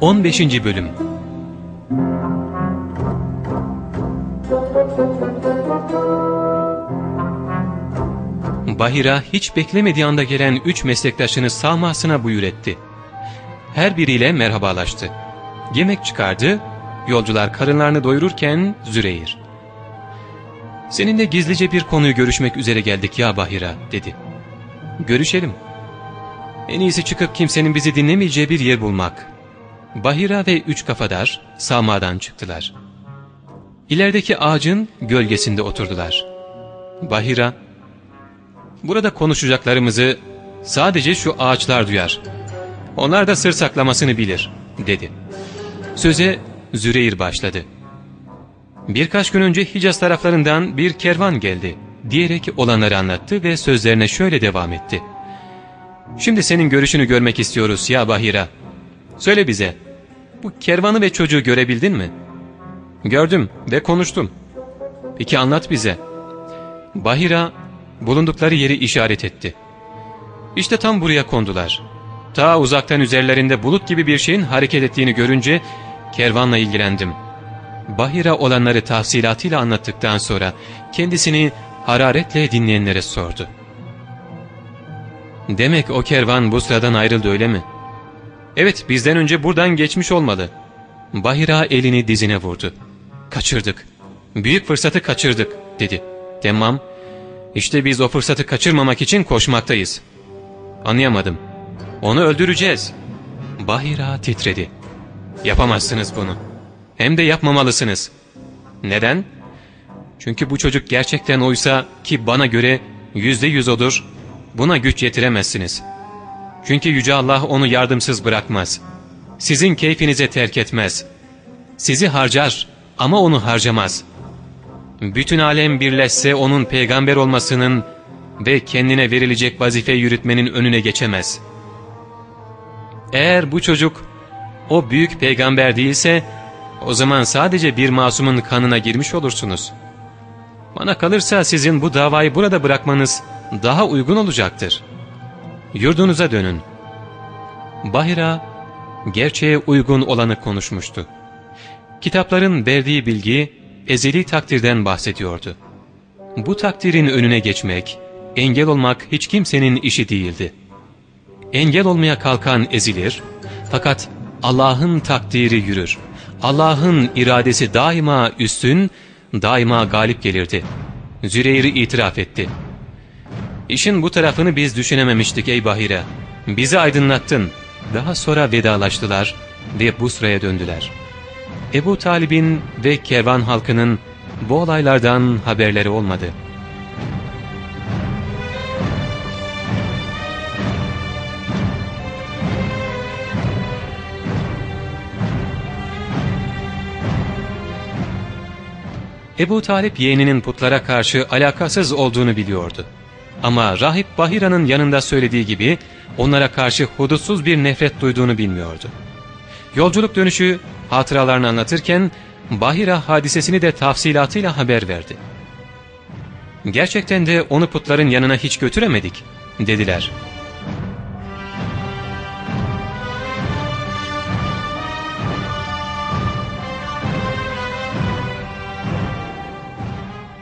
On beşinci Bölüm Bahira hiç beklemediği anda gelen üç meslektaşını sağmasına buyur etti. Her biriyle merhabalaştı. Yemek çıkardı, yolcular karınlarını doyururken Züreyir. ''Seninle gizlice bir konuyu görüşmek üzere geldik ya Bahira'' dedi. ''Görüşelim. En iyisi çıkıp kimsenin bizi dinlemeyeceği bir yer bulmak.'' Bahira ve üç kafadar sağmadan çıktılar. İlerideki ağacın gölgesinde oturdular. Bahira, ''Burada konuşacaklarımızı sadece şu ağaçlar duyar. Onlar da sır saklamasını bilir.'' dedi. Söze Züreyir başladı. Birkaç gün önce Hicaz taraflarından bir kervan geldi diyerek olanları anlattı ve sözlerine şöyle devam etti. Şimdi senin görüşünü görmek istiyoruz ya Bahira. Söyle bize, bu kervanı ve çocuğu görebildin mi? Gördüm ve konuştum. Peki anlat bize. Bahira bulundukları yeri işaret etti. İşte tam buraya kondular. Ta uzaktan üzerlerinde bulut gibi bir şeyin hareket ettiğini görünce kervanla ilgilendim. Bahira olanları tafsilatıyla anlattıktan sonra kendisini hararetle dinleyenlere sordu. Demek o kervan bu sıradan ayrıldı öyle mi? Evet bizden önce buradan geçmiş olmalı. Bahira elini dizine vurdu. Kaçırdık. Büyük fırsatı kaçırdık dedi. Tamam. İşte biz o fırsatı kaçırmamak için koşmaktayız. Anlayamadım. Onu öldüreceğiz. Bahira titredi. Yapamazsınız bunu. Hem de yapmamalısınız. Neden? Çünkü bu çocuk gerçekten oysa ki bana göre yüzde yüz odur, buna güç yetiremezsiniz. Çünkü Yüce Allah onu yardımsız bırakmaz. Sizin keyfinize terk etmez. Sizi harcar ama onu harcamaz. Bütün alem birleşse onun peygamber olmasının ve kendine verilecek vazife yürütmenin önüne geçemez. Eğer bu çocuk o büyük peygamber değilse o zaman sadece bir masumun kanına girmiş olursunuz. Bana kalırsa sizin bu davayı burada bırakmanız daha uygun olacaktır. Yurdunuza dönün. Bahira gerçeğe uygun olanı konuşmuştu. Kitapların verdiği bilgi ezeli takdirden bahsediyordu. Bu takdirin önüne geçmek, engel olmak hiç kimsenin işi değildi. Engel olmaya kalkan ezilir, fakat Allah'ın takdiri yürür. Allah'ın iradesi daima üstün, daima galip gelirdi. Züreyr'i itiraf etti. İşin bu tarafını biz düşünememiştik ey Bahire. Bizi aydınlattın. Daha sonra vedalaştılar ve Busra'ya döndüler. Ebu Talib'in ve kervan halkının bu olaylardan haberleri olmadı. Ebu Talip yeğeninin putlara karşı alakasız olduğunu biliyordu. Ama Rahip Bahira'nın yanında söylediği gibi onlara karşı hudutsuz bir nefret duyduğunu bilmiyordu. Yolculuk dönüşü hatıralarını anlatırken Bahira hadisesini de tafsilatıyla haber verdi. Gerçekten de onu putların yanına hiç götüremedik dediler.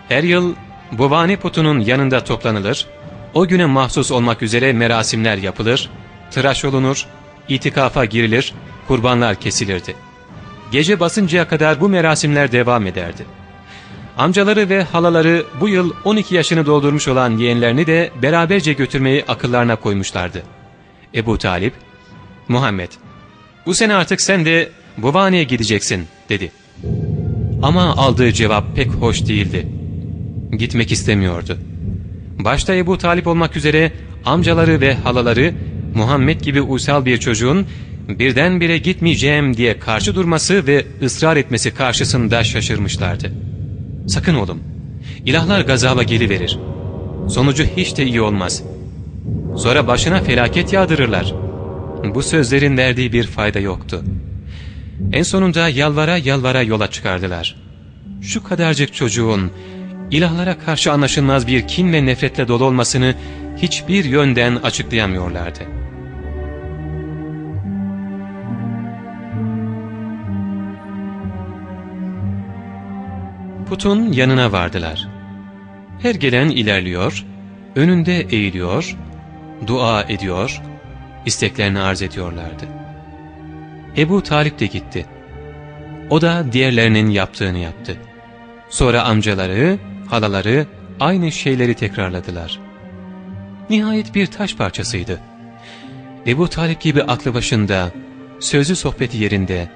Her yıl Buvani putunun yanında toplanılır, o güne mahsus olmak üzere merasimler yapılır, tıraş olunur, itikafa girilir, kurbanlar kesilirdi. Gece basıncaya kadar bu merasimler devam ederdi. Amcaları ve halaları bu yıl 12 yaşını doldurmuş olan yeğenlerini de beraberce götürmeyi akıllarına koymuşlardı. Ebu Talip, Muhammed, bu sene artık sen de Buvani'ye gideceksin dedi. Ama aldığı cevap pek hoş değildi gitmek istemiyordu. Başta Ebu Talip olmak üzere amcaları ve halaları Muhammed gibi uysal bir çocuğun birdenbire gitmeyeceğim diye karşı durması ve ısrar etmesi karşısında şaşırmışlardı. Sakın oğlum, ilahlar gazaba geliverir. Sonucu hiç de iyi olmaz. Sonra başına felaket yağdırırlar. Bu sözlerin verdiği bir fayda yoktu. En sonunda yalvara yalvara yola çıkardılar. Şu kadarcık çocuğun ilahlara karşı anlaşılmaz bir kin ve nefretle dolu olmasını hiçbir yönden açıklayamıyorlardı. Putun yanına vardılar. Her gelen ilerliyor, önünde eğiliyor, dua ediyor, isteklerini arz ediyorlardı. Ebu Talip de gitti. O da diğerlerinin yaptığını yaptı. Sonra amcaları, halaları aynı şeyleri tekrarladılar. Nihayet bir taş parçasıydı. Ebu Talip gibi aklı başında, sözlü sohbeti yerinde,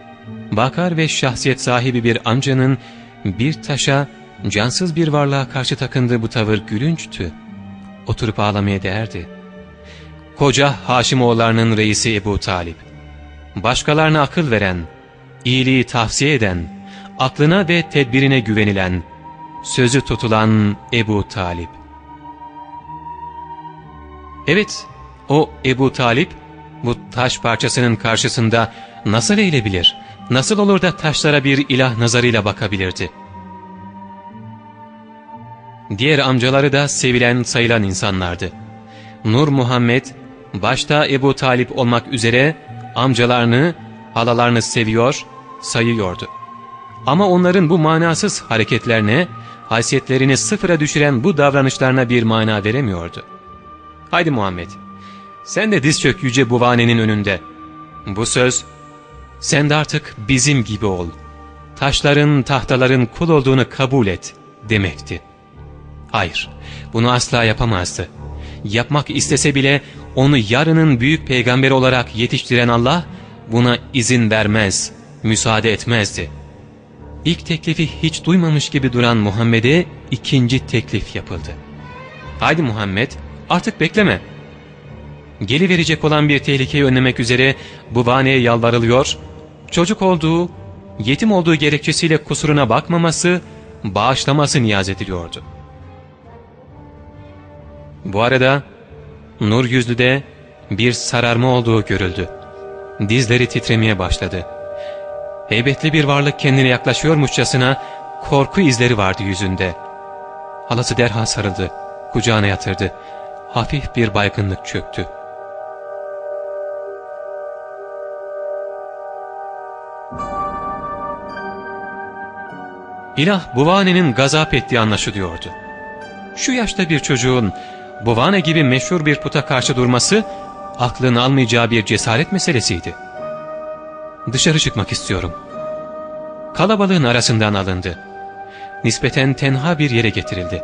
bakar ve şahsiyet sahibi bir amcanın bir taşa, cansız bir varlığa karşı takındığı bu tavır gülünçtü. Oturup ağlamaya değerdi. Koca Haşimoğullarının reisi Ebu Talip, başkalarına akıl veren, iyiliği tavsiye eden, aklına ve tedbirine güvenilen, sözü tutulan Ebu Talip. Evet, o Ebu Talip, bu taş parçasının karşısında nasıl eğilebilir, nasıl olur da taşlara bir ilah nazarıyla bakabilirdi? Diğer amcaları da sevilen sayılan insanlardı. Nur Muhammed, başta Ebu Talip olmak üzere amcalarını, halalarını seviyor, sayıyordu. Ama onların bu manasız hareketlerine, haysiyetlerini sıfıra düşüren bu davranışlarına bir mana veremiyordu. Haydi Muhammed, sen de diz çök yüce buvanenin önünde. Bu söz, sen de artık bizim gibi ol. Taşların, tahtaların kul olduğunu kabul et demekti. Hayır, bunu asla yapamazdı. Yapmak istese bile onu yarının büyük peygamberi olarak yetiştiren Allah buna izin vermez, müsaade etmezdi. İlk teklifi hiç duymamış gibi duran Muhammed'e ikinci teklif yapıldı. Haydi Muhammed artık bekleme. Geliverecek olan bir tehlikeyi önlemek üzere bu vaneye yalvarılıyor, çocuk olduğu, yetim olduğu gerekçesiyle kusuruna bakmaması, bağışlaması niyaz ediliyordu. Bu arada nur yüzlüde bir sararma olduğu görüldü. Dizleri titremeye başladı. Heybetli bir varlık kendine yaklaşıyormuşçasına korku izleri vardı yüzünde. Halası derhal sarıldı, kucağına yatırdı. Hafif bir baygınlık çöktü. İlah Buvani'nin gazap ettiği anlaşılıyordu. Şu yaşta bir çocuğun Buvane gibi meşhur bir puta karşı durması aklın almayacağı bir cesaret meselesiydi. Dışarı çıkmak istiyorum. Kalabalığın arasından alındı. Nispeten tenha bir yere getirildi.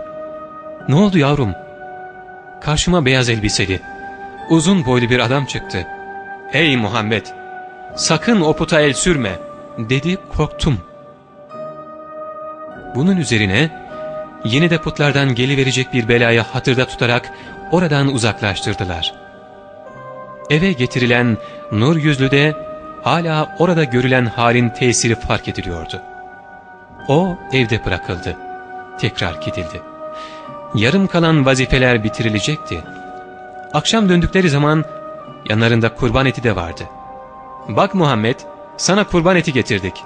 Ne oldu yavrum? Karşıma beyaz elbiseli, uzun boylu bir adam çıktı. Ey Muhammed! Sakın o puta el sürme! Dedi korktum. Bunun üzerine yeni de putlardan geliverecek bir belaya hatırda tutarak oradan uzaklaştırdılar. Eve getirilen nur yüzlü de hala orada görülen halin tesiri fark ediliyordu. O evde bırakıldı. Tekrar gidildi. Yarım kalan vazifeler bitirilecekti. Akşam döndükleri zaman yanlarında kurban eti de vardı. ''Bak Muhammed, sana kurban eti getirdik.''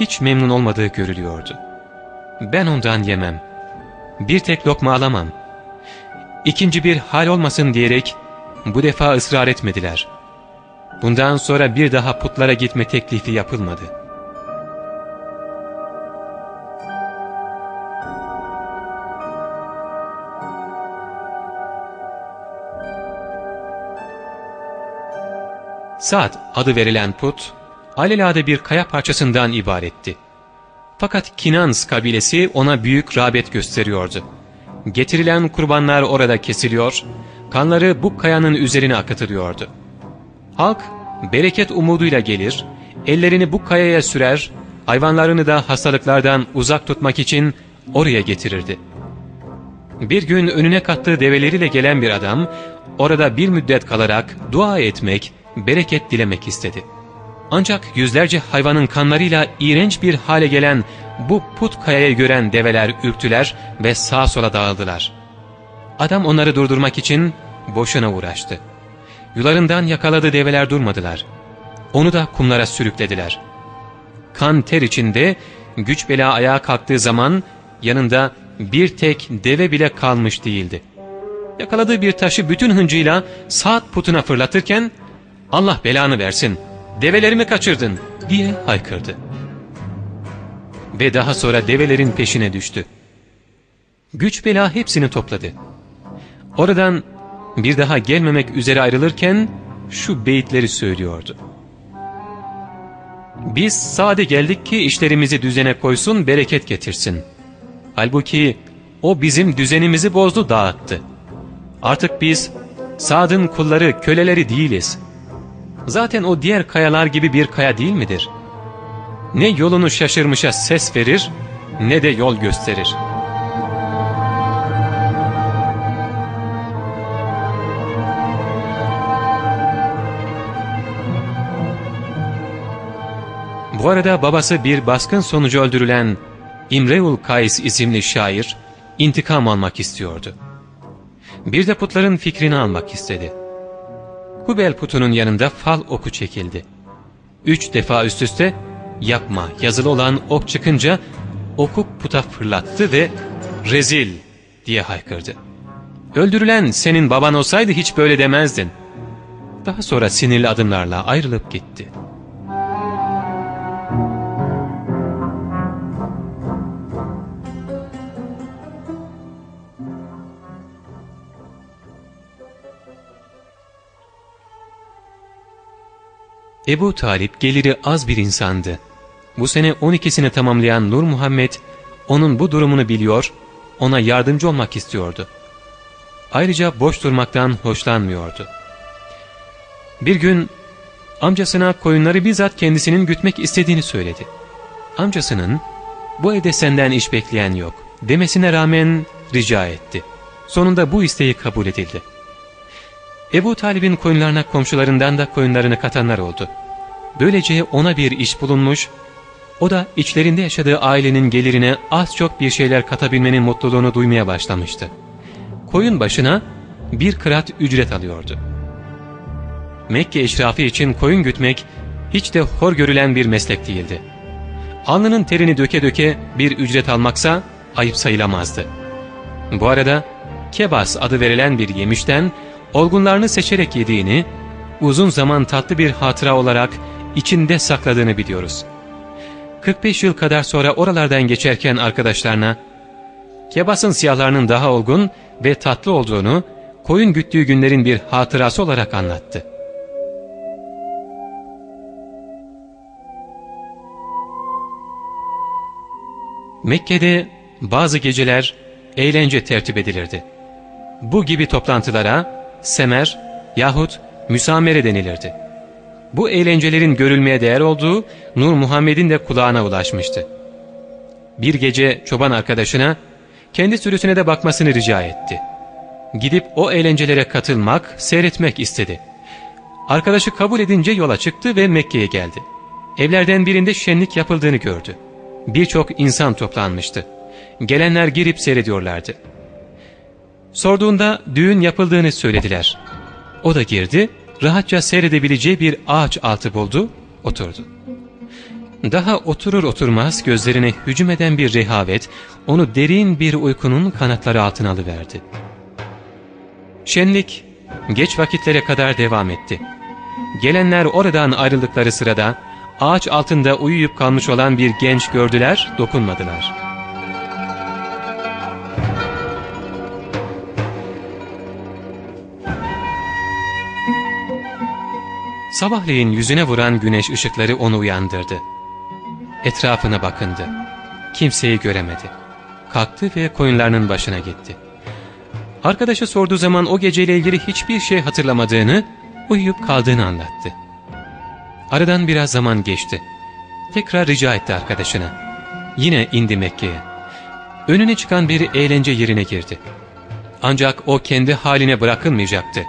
Hiç memnun olmadığı görülüyordu. Ben ondan yemem. Bir tek lokma alamam. İkinci bir hal olmasın diyerek bu defa ısrar etmediler. Bundan sonra bir daha putlara gitme teklifi yapılmadı. Saad adı verilen put, alelade bir kaya parçasından ibaretti. Fakat Kinans kabilesi ona büyük rağbet gösteriyordu. Getirilen kurbanlar orada kesiliyor, kanları bu kayanın üzerine akıtılıyordu. Halk bereket umuduyla gelir, ellerini bu kayaya sürer, hayvanlarını da hastalıklardan uzak tutmak için oraya getirirdi. Bir gün önüne kattığı develeriyle gelen bir adam, orada bir müddet kalarak dua etmek, bereket dilemek istedi.'' Ancak yüzlerce hayvanın kanlarıyla iğrenç bir hale gelen bu put kayayı gören develer ürktüler ve sağa sola dağıldılar. Adam onları durdurmak için boşuna uğraştı. Yularından yakaladığı develer durmadılar. Onu da kumlara sürüklediler. kan ter içinde güç bela ayağa kalktığı zaman yanında bir tek deve bile kalmış değildi. Yakaladığı bir taşı bütün hıncıyla saat putuna fırlatırken Allah belanı versin develerimi kaçırdın diye haykırdı. Ve daha sonra develerin peşine düştü. Güç bela hepsini topladı. Oradan bir daha gelmemek üzere ayrılırken şu beyitleri söylüyordu. Biz sade geldik ki işlerimizi düzene koysun, bereket getirsin. Halbuki o bizim düzenimizi bozdu, dağıttı. Artık biz Sad'ın kulları, köleleri değiliz. Zaten o diğer kayalar gibi bir kaya değil midir? Ne yolunu şaşırmışa ses verir, ne de yol gösterir.'' Bu arada babası bir baskın sonucu öldürülen İmreul Kays isimli şair intikam almak istiyordu. Bir de putların fikrini almak istedi. Hubel putunun yanında fal oku çekildi. Üç defa üst üste yapma yazılı olan ok çıkınca oku puta fırlattı ve rezil diye haykırdı. Öldürülen senin baban olsaydı hiç böyle demezdin. Daha sonra sinirli adımlarla ayrılıp gitti.'' Ebu Talip geliri az bir insandı. Bu sene 12'sini tamamlayan Nur Muhammed onun bu durumunu biliyor, ona yardımcı olmak istiyordu. Ayrıca boş durmaktan hoşlanmıyordu. Bir gün amcasına koyunları bizzat kendisinin gütmek istediğini söyledi. Amcasının bu evde senden iş bekleyen yok demesine rağmen rica etti. Sonunda bu isteği kabul edildi. Ebu Talib'in koyunlarına komşularından da koyunlarını katanlar oldu. Böylece ona bir iş bulunmuş, o da içlerinde yaşadığı ailenin gelirine az çok bir şeyler katabilmenin mutluluğunu duymaya başlamıştı. Koyun başına bir kırat ücret alıyordu. Mekke eşrafı için koyun gütmek hiç de hor görülen bir meslek değildi. Alnının terini döke döke bir ücret almaksa ayıp sayılamazdı. Bu arada kebas adı verilen bir yemişten olgunlarını seçerek yediğini, uzun zaman tatlı bir hatıra olarak içinde sakladığını biliyoruz. 45 yıl kadar sonra oralardan geçerken arkadaşlarına, Kebas'ın siyahlarının daha olgun ve tatlı olduğunu, koyun güttüğü günlerin bir hatırası olarak anlattı. Mekke'de bazı geceler eğlence tertip edilirdi. Bu gibi toplantılara semer yahut müsamere denilirdi. Bu eğlencelerin görülmeye değer olduğu Nur Muhammed'in de kulağına ulaşmıştı. Bir gece çoban arkadaşına kendi sürüsüne de bakmasını rica etti. Gidip o eğlencelere katılmak, seyretmek istedi. Arkadaşı kabul edince yola çıktı ve Mekke'ye geldi. Evlerden birinde şenlik yapıldığını gördü. Birçok insan toplanmıştı. Gelenler girip seyrediyorlardı. Sorduğunda düğün yapıldığını söylediler. O da girdi, rahatça seyredebileceği bir ağaç altı buldu, oturdu. Daha oturur oturmaz gözlerine hücum eden bir rehavet, onu derin bir uykunun kanatları altına alıverdi. Şenlik geç vakitlere kadar devam etti. Gelenler oradan ayrıldıkları sırada ağaç altında uyuyup kalmış olan bir genç gördüler, dokunmadılar.'' Sabahleyin yüzüne vuran güneş ışıkları onu uyandırdı. Etrafına bakındı. Kimseyi göremedi. Kalktı ve koyunlarının başına gitti. Arkadaşı sorduğu zaman o geceyle ilgili hiçbir şey hatırlamadığını, uyuyup kaldığını anlattı. Aradan biraz zaman geçti. Tekrar rica etti arkadaşına. Yine indi Mekke'ye. Önüne çıkan bir eğlence yerine girdi. Ancak o kendi haline bırakılmayacaktı.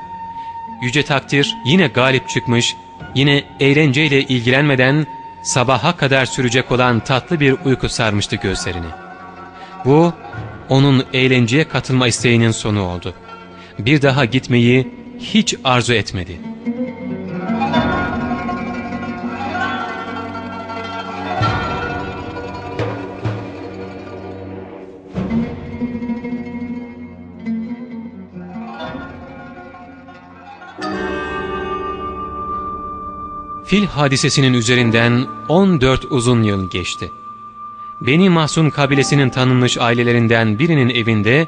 Yüce takdir yine galip çıkmış, yine eğlenceyle ilgilenmeden sabaha kadar sürecek olan tatlı bir uyku sarmıştı gözlerini. Bu, onun eğlenceye katılma isteğinin sonu oldu. Bir daha gitmeyi hiç arzu etmedi.'' Fil hadisesinin üzerinden 14 uzun yıl geçti. Beni Mahsun kabilesinin tanınmış ailelerinden birinin evinde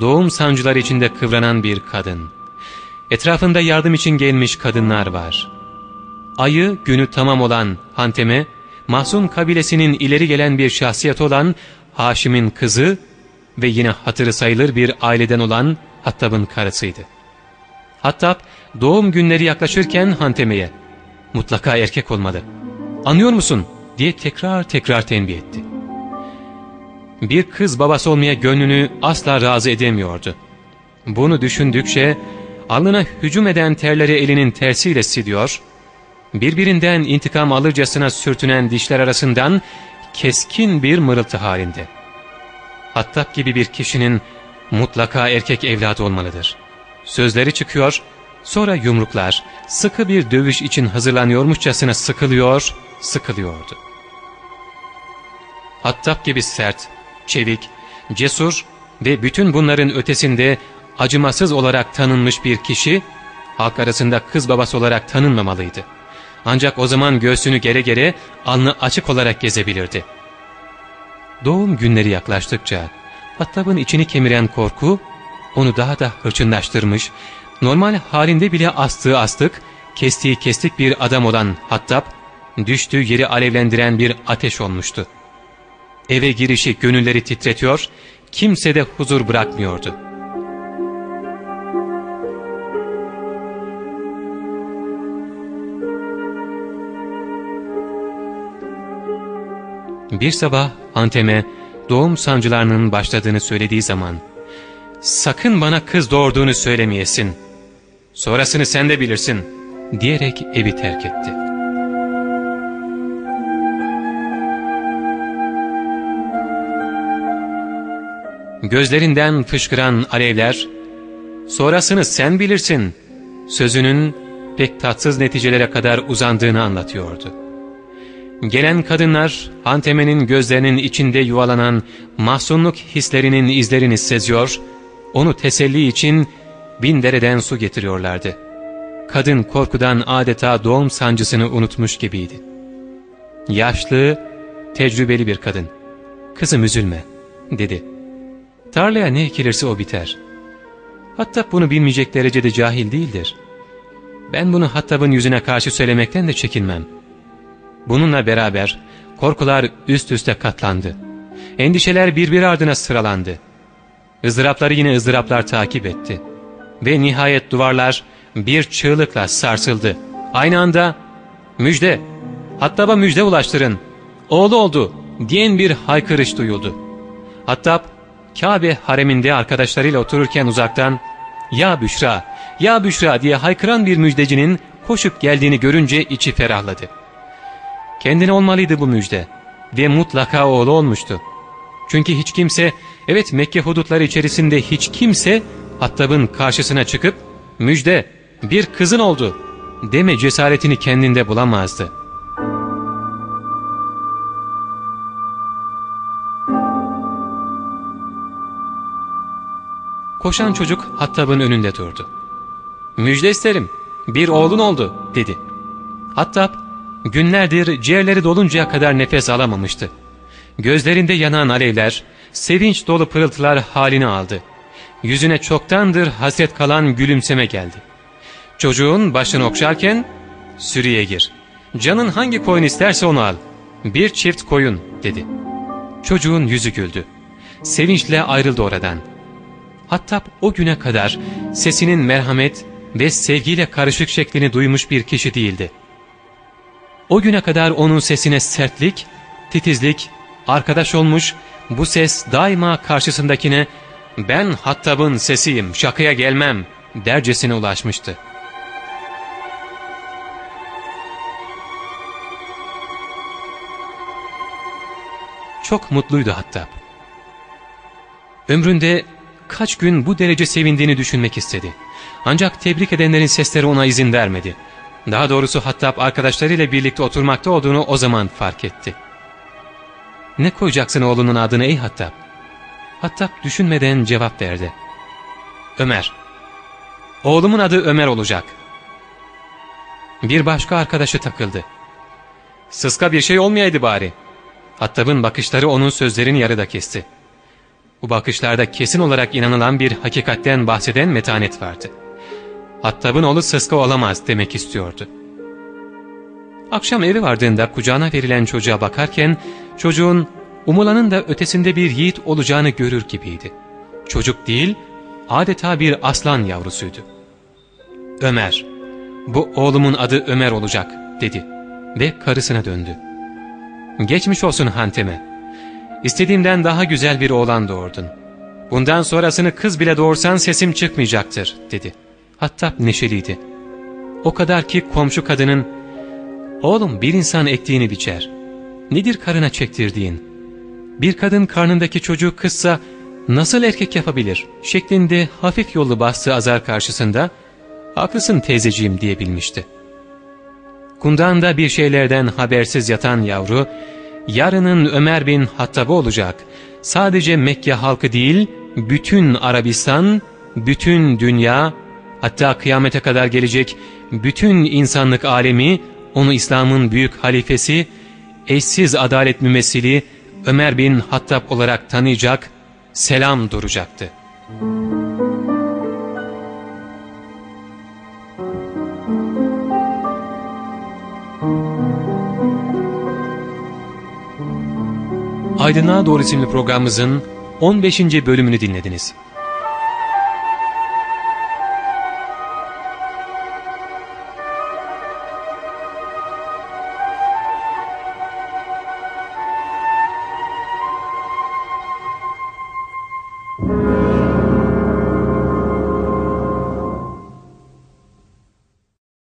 doğum sancıları içinde kıvranan bir kadın. Etrafında yardım için gelmiş kadınlar var. Ayı günü tamam olan Hanteme, Mahsun kabilesinin ileri gelen bir şahsiyet olan Haşim'in kızı ve yine hatırı sayılır bir aileden olan Hattab'ın karısıydı. Hattab doğum günleri yaklaşırken Hanteme'ye mutlaka erkek olmalı. Anlıyor musun? diye tekrar tekrar tembih etti. Bir kız babası olmaya gönlünü asla razı edemiyordu. Bunu düşündükçe alnına hücum eden terleri elinin tersiyle siliyor, birbirinden intikam alırcasına sürtünen dişler arasından keskin bir mırıltı halinde. Hattab gibi bir kişinin mutlaka erkek evladı olmalıdır. Sözleri çıkıyor, sonra yumruklar sıkı bir dövüş için hazırlanıyormuşçasına sıkılıyor, sıkılıyordu. Hattab gibi sert, çevik, cesur ve bütün bunların ötesinde acımasız olarak tanınmış bir kişi, halk arasında kız babası olarak tanınmamalıydı. Ancak o zaman göğsünü gere gere alnı açık olarak gezebilirdi. Doğum günleri yaklaştıkça Hattab'ın içini kemiren korku onu daha da hırçınlaştırmış, normal halinde bile astığı astık, kestiği kestik bir adam olan Hattab, düştüğü yeri alevlendiren bir ateş olmuştu. Eve girişi gönülleri titretiyor, kimse de huzur bırakmıyordu. Bir sabah Antem'e doğum sancılarının başladığını söylediği zaman ''Sakın bana kız doğurduğunu söylemeyesin. Sonrasını sen de bilirsin.'' diyerek evi terk etti. Gözlerinden fışkıran alevler ''Sonrasını sen bilirsin.'' sözünün pek tatsız neticelere kadar uzandığını anlatıyordu. Gelen kadınlar Hanteme'nin gözlerinin içinde yuvalanan mahzunluk hislerinin izlerini seziyor, onu teselli için bin dereden su getiriyorlardı. Kadın korkudan adeta doğum sancısını unutmuş gibiydi. Yaşlı, tecrübeli bir kadın. ''Kızım üzülme.'' dedi. ''Tarlaya ne ekilirse o biter. Hattab bunu bilmeyecek derecede cahil değildir. Ben bunu Hattab'ın yüzüne karşı söylemekten de çekinmem.'' Bununla beraber korkular üst üste katlandı. Endişeler birbir ardına sıralandı. ızdırapları yine ızdıraplar takip etti. Ve nihayet duvarlar bir çığlıkla sarsıldı. Aynı anda müjde, Hattab'a müjde ulaştırın, oğlu oldu diyen bir haykırış duyuldu. Hattab, Kabe hareminde arkadaşlarıyla otururken uzaktan ''Ya Büşra, ya Büşra'' diye haykıran bir müjdecinin koşup geldiğini görünce içi ferahladı. Kendine olmalıydı bu müjde ve mutlaka oğlu olmuştu. Çünkü hiç kimse, evet Mekke hudutları içerisinde hiç kimse Hattab'ın karşısına çıkıp müjde bir kızın oldu deme cesaretini kendinde bulamazdı. Koşan çocuk Hattab'ın önünde durdu. ''Müjde isterim, bir oğlun oldu.'' dedi. Hattab Günlerdir ciğerleri doluncaya kadar nefes alamamıştı. Gözlerinde yanan alevler, sevinç dolu pırıltılar halini aldı. Yüzüne çoktandır hasret kalan gülümseme geldi. Çocuğun başını okşarken, sürüye gir. Canın hangi koyun isterse onu al. Bir çift koyun dedi. Çocuğun yüzü güldü. Sevinçle ayrıldı oradan. Hatta o güne kadar sesinin merhamet ve sevgiyle karışık şeklini duymuş bir kişi değildi. O güne kadar onun sesine sertlik, titizlik, arkadaş olmuş, bu ses daima karşısındakine ''Ben Hattab'ın sesiyim, şakaya gelmem'' dercesine ulaşmıştı. Çok mutluydu Hattab. Ömründe kaç gün bu derece sevindiğini düşünmek istedi. Ancak tebrik edenlerin sesleri ona izin vermedi. Daha doğrusu Hattab arkadaşlarıyla birlikte oturmakta olduğunu o zaman fark etti. ''Ne koyacaksın oğlunun adını ey Hattab?'' Hattab düşünmeden cevap verdi. ''Ömer. Oğlumun adı Ömer olacak.'' Bir başka arkadaşı takıldı. Sıska bir şey olmayaydı bari. Hattab'ın bakışları onun sözlerini yarıda kesti. Bu bakışlarda kesin olarak inanılan bir hakikatten bahseden metanet vardı. Hattab'ın oğlu sıska olamaz demek istiyordu. Akşam evi vardığında kucağına verilen çocuğa bakarken çocuğun umulanın da ötesinde bir yiğit olacağını görür gibiydi. Çocuk değil, adeta bir aslan yavrusuydu. Ömer, bu oğlumun adı Ömer olacak dedi ve karısına döndü. Geçmiş olsun Hantem'e. İstediğimden daha güzel bir oğlan doğurdun. Bundan sonrasını kız bile doğursan sesim çıkmayacaktır dedi. Hatta neşeliydi. O kadar ki komşu kadının Oğlum bir insan ektiğini biçer. Nedir karına çektirdiğin? Bir kadın karnındaki çocuğu kızsa nasıl erkek yapabilir? Şeklinde hafif yollu bastığı azar karşısında haklısın teyzeciğim diyebilmişti. Kundağında bir şeylerden habersiz yatan yavru, yarının Ömer bin Hattab'ı olacak. Sadece Mekke halkı değil, bütün Arabistan, bütün dünya, hatta kıyamete kadar gelecek bütün insanlık alemi onu İslam'ın büyük halifesi, eşsiz adalet mümessili Ömer bin Hattab olarak tanıyacak, selam duracaktı. Aydınlığa Doğru isimli programımızın 15. bölümünü dinlediniz.